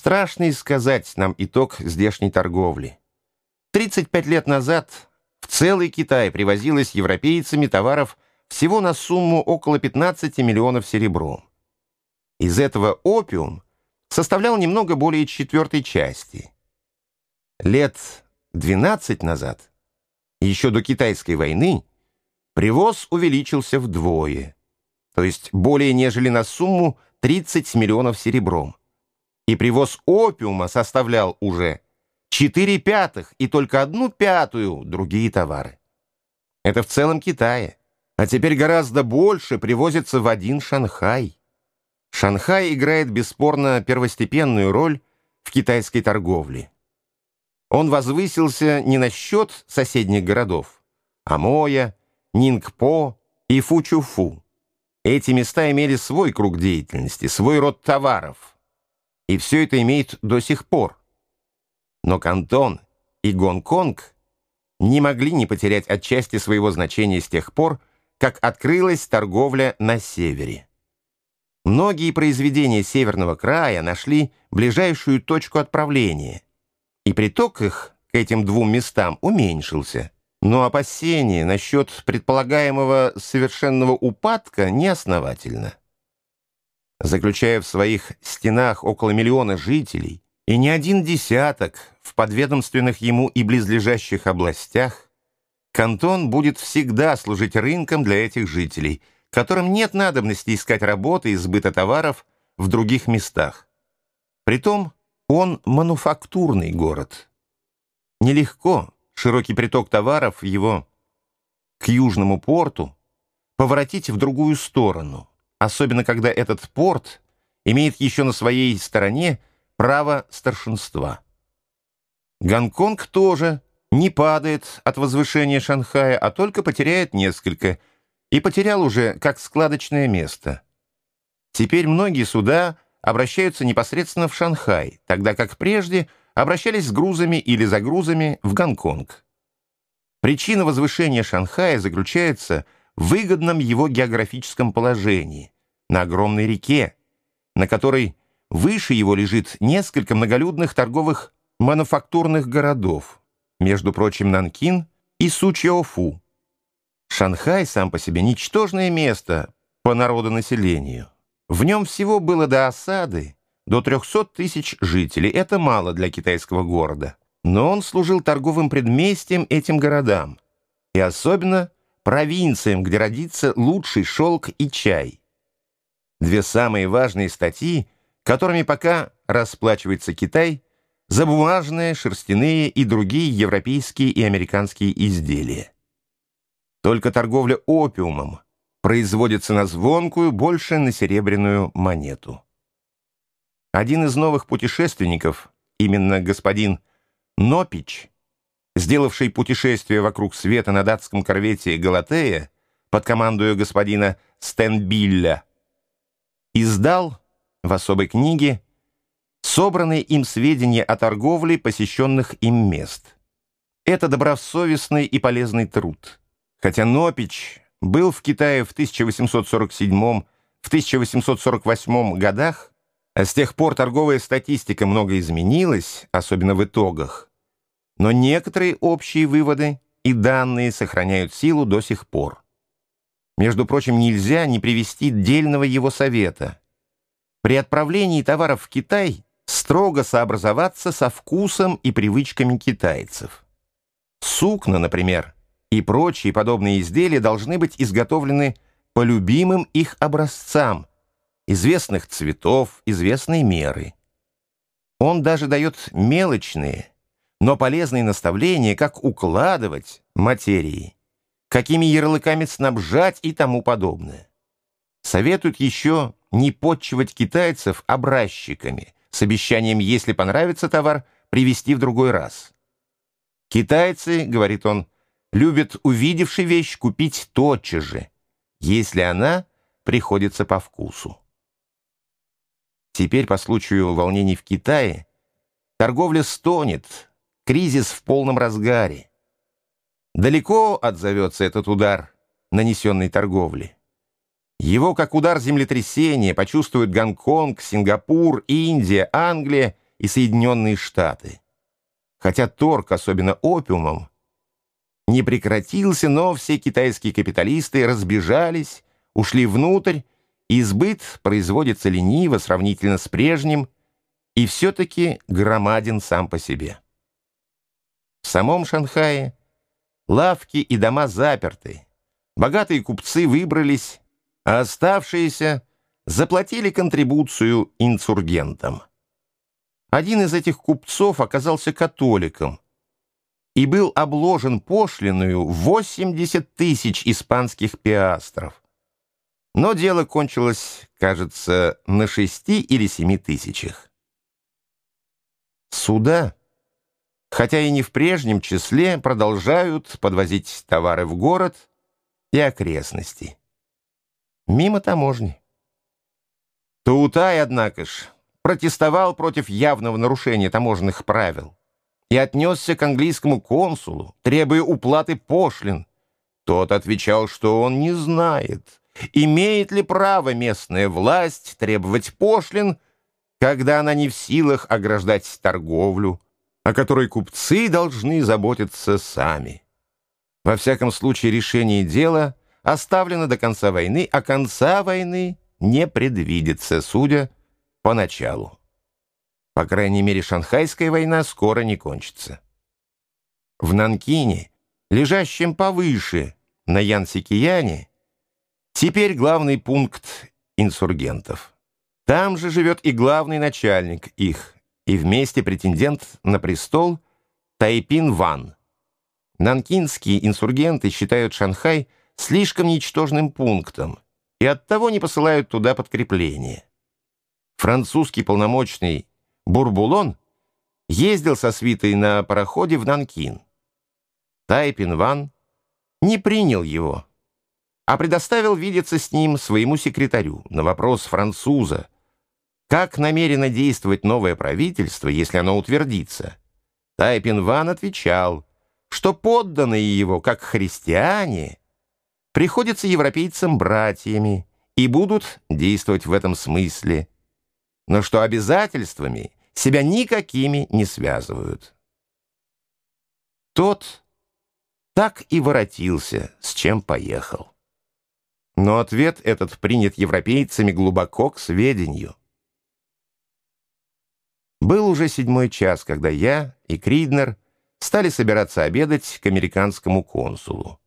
Страшно сказать нам итог здешней торговли. 35 лет назад в целый Китай привозилось европейцами товаров всего на сумму около 15 миллионов серебром. Из этого опиум составлял немного более четвертой части. Лет 12 назад, еще до Китайской войны, привоз увеличился вдвое, то есть более нежели на сумму 30 миллионов серебром. И привоз опиума составлял уже 4 пятых и только одну пятую другие товары. Это в целом Китае. А теперь гораздо больше привозится в один Шанхай. Шанхай играет бесспорно первостепенную роль в китайской торговле. Он возвысился не на счет соседних городов – Амоя, Нингпо и Фучуфу. Эти места имели свой круг деятельности, свой род товаров. И все это имеет до сих пор. Но Кантон и Гонконг не могли не потерять отчасти своего значения с тех пор, как открылась торговля на севере. Многие произведения Северного края нашли ближайшую точку отправления, и приток их к этим двум местам уменьшился. Но опасения насчет предполагаемого совершенного упадка неосновательно. Заключая в своих стенах около миллиона жителей и не один десяток в подведомственных ему и близлежащих областях, Кантон будет всегда служить рынком для этих жителей – которым нет надобности искать работы и сбыта товаров в других местах. Притом он мануфактурный город. Нелегко широкий приток товаров его к южному порту поворотить в другую сторону, особенно когда этот порт имеет еще на своей стороне право старшинства. Гонконг тоже не падает от возвышения Шанхая, а только потеряет несколько – и потерял уже как складочное место. Теперь многие суда обращаются непосредственно в Шанхай, тогда как прежде обращались с грузами или за грузами в Гонконг. Причина возвышения Шанхая заключается в выгодном его географическом положении, на огромной реке, на которой выше его лежит несколько многолюдных торговых мануфактурных городов, между прочим, Нанкин и Сучиофу, Шанхай сам по себе ничтожное место по народонаселению. В нем всего было до осады до 300 тысяч жителей. Это мало для китайского города. Но он служил торговым предместьем этим городам. И особенно провинциям, где родится лучший шелк и чай. Две самые важные статьи, которыми пока расплачивается Китай за бумажные, шерстяные и другие европейские и американские изделия. Только торговля опиумом производится на звонкую, больше на серебряную монету. Один из новых путешественников, именно господин Нопич, сделавший путешествие вокруг света на датском корвете «Галатея» под командою господина Стенбилля, издал в особой книге собранные им сведения о торговле посещенных им мест. Это добросовестный и полезный труд. Хотя Нопич был в Китае в 1847 в 1848 годах, а с тех пор торговая статистика много изменилась, особенно в итогах, но некоторые общие выводы и данные сохраняют силу до сих пор. Между прочим, нельзя не привести дельного его совета. При отправлении товаров в Китай строго сообразоваться со вкусом и привычками китайцев. Сукна, например, и прочие подобные изделия должны быть изготовлены по любимым их образцам, известных цветов, известной меры. Он даже дает мелочные, но полезные наставления, как укладывать материи, какими ярлыками снабжать и тому подобное. Советуют еще не подчивать китайцев образчиками с обещанием, если понравится товар, привезти в другой раз. Китайцы, говорит он, любит, увидевший вещь, купить тотчас же, если она приходится по вкусу. Теперь, по случаю волнений в Китае, торговля стонет, кризис в полном разгаре. Далеко отзовется этот удар, нанесенный торговле. Его, как удар землетрясения, почувствуют Гонконг, Сингапур, Индия, Англия и Соединенные Штаты. Хотя торг, особенно опиумом, не прекратился, но все китайские капиталисты разбежались, ушли внутрь, и сбыт производится лениво сравнительно с прежним, и все-таки громаден сам по себе. В самом Шанхае лавки и дома заперты, богатые купцы выбрались, а оставшиеся заплатили контрибуцию инсургентам. Один из этих купцов оказался католиком и был обложен пошлиною 80 тысяч испанских пиастров. Но дело кончилось, кажется, на шести или семи тысячах. Суда, хотя и не в прежнем числе, продолжают подвозить товары в город и окрестности. Мимо таможни. Таутай, однако ж, протестовал против явного нарушения таможенных правил и отнесся к английскому консулу, требуя уплаты пошлин. Тот отвечал, что он не знает, имеет ли право местная власть требовать пошлин, когда она не в силах ограждать торговлю, о которой купцы должны заботиться сами. Во всяком случае, решение дела оставлено до конца войны, а конца войны не предвидится, судя поначалу. По крайней мере, Шанхайская война скоро не кончится. В Нанкине, лежащем повыше на Янсикияне, теперь главный пункт инсургентов. Там же живет и главный начальник их, и вместе претендент на престол Тайпин Ван. Нанкинские инсургенты считают Шанхай слишком ничтожным пунктом и оттого не посылают туда подкрепление. Французский полномочный Бурбулон ездил со свитой на пароходе в Нанкин. Тайпин Ван не принял его, а предоставил видеться с ним своему секретарю на вопрос француза, как намерено действовать новое правительство, если оно утвердится. Тайпин Ван отвечал, что подданные его, как христиане, приходятся европейцам братьями и будут действовать в этом смысле – но что обязательствами себя никакими не связывают. Тот так и воротился, с чем поехал. Но ответ этот принят европейцами глубоко к сведению. Был уже седьмой час, когда я и Криднер стали собираться обедать к американскому консулу.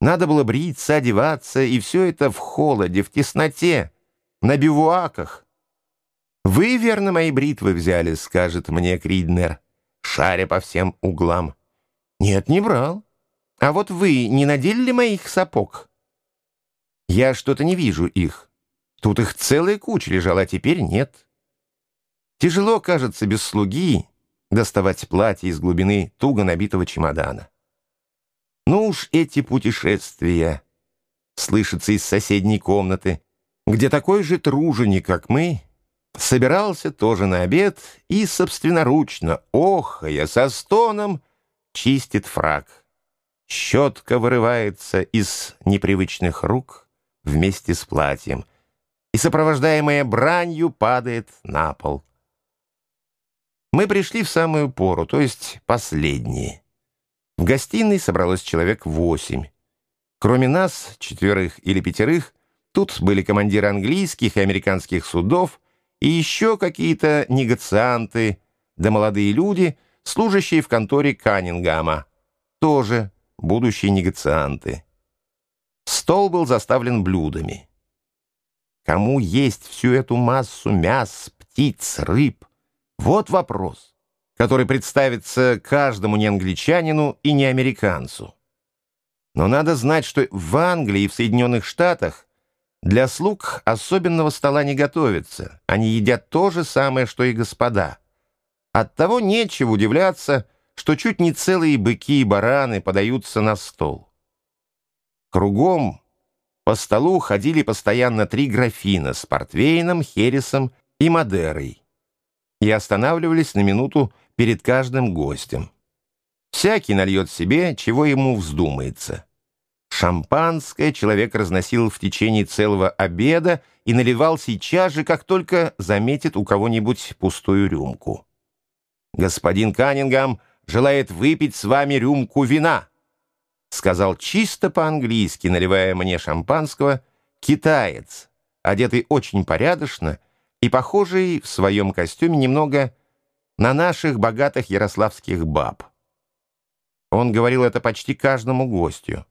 Надо было бриться, одеваться, и все это в холоде, в тесноте, на бивуаках, «Вы, верно, мои бритвы взяли», — скажет мне Криднер, шаря по всем углам. «Нет, не брал. А вот вы не надели ли моих сапог?» «Я что-то не вижу их. Тут их целая куча лежала, а теперь нет». Тяжело, кажется, без слуги доставать платье из глубины туго набитого чемодана. Ну уж эти путешествия, слышатся из соседней комнаты, где такой же труженик, как мы, собирался тоже на обед и собственноручно, охая, со стоном, чистит фраг. Щетка вырывается из непривычных рук вместе с платьем и, сопровождаемая бранью, падает на пол. Мы пришли в самую пору, то есть последние. В гостиной собралось человек восемь. Кроме нас, четверых или пятерых, тут были командиры английских и американских судов — и еще какие-то негацианты, да молодые люди, служащие в конторе Каннингама, тоже будущие негацианты. Стол был заставлен блюдами. Кому есть всю эту массу мяс, птиц, рыб? Вот вопрос, который представится каждому не англичанину и не американцу. Но надо знать, что в Англии и в Соединенных Штатах для слуг особенного стола не готовится. Они едят то же самое, что и господа. Оттого нечего удивляться, что чуть не целые быки и бараны подаются на стол. Кругом по столу ходили постоянно три графина с портвейном, хересом и мадерой и останавливались на минуту перед каждым гостем. Всякий нальет себе, чего ему вздумается. Шампанское человек разносил в течение целого обеда и наливал сейчас же, как только заметит у кого-нибудь пустую рюмку. «Господин Каннингам желает выпить с вами рюмку вина», сказал чисто по-английски, наливая мне шампанского, китаец, одетый очень порядочно и похожий в своем костюме немного на наших богатых ярославских баб. Он говорил это почти каждому гостю.